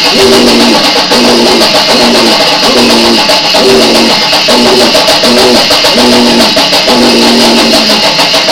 Thank you.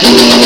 Ooh!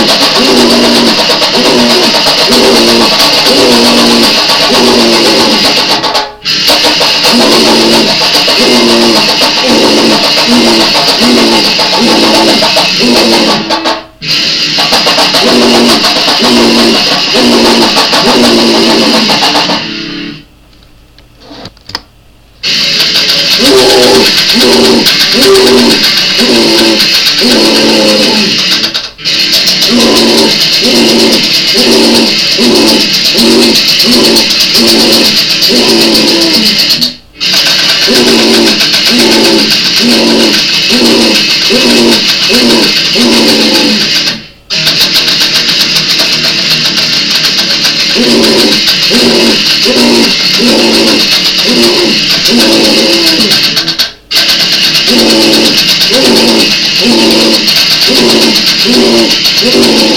Oh,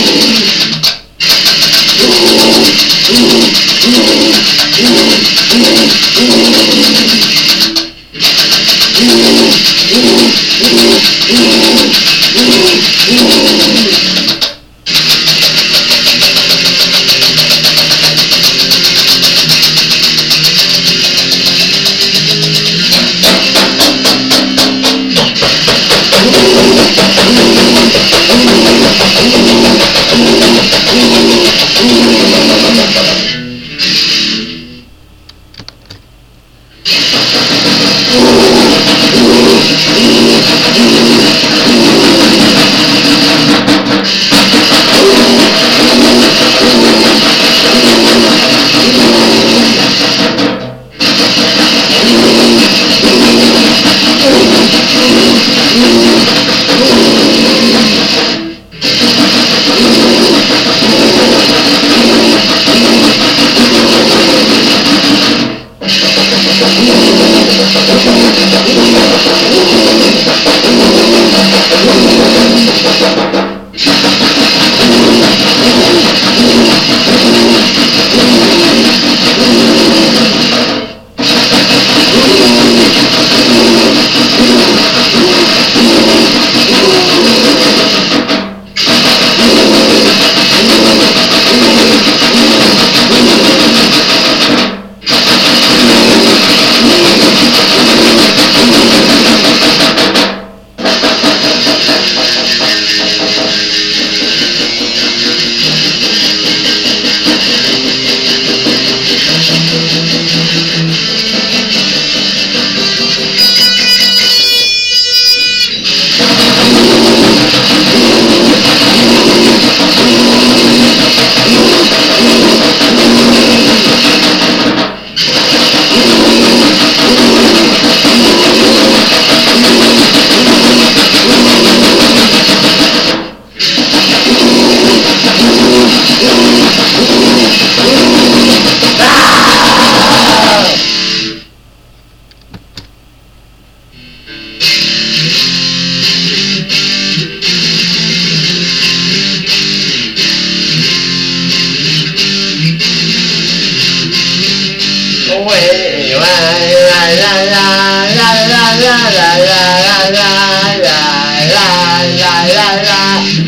la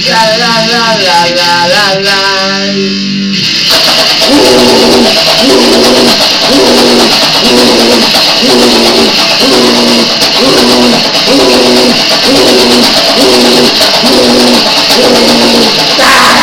la la la la la la Ah!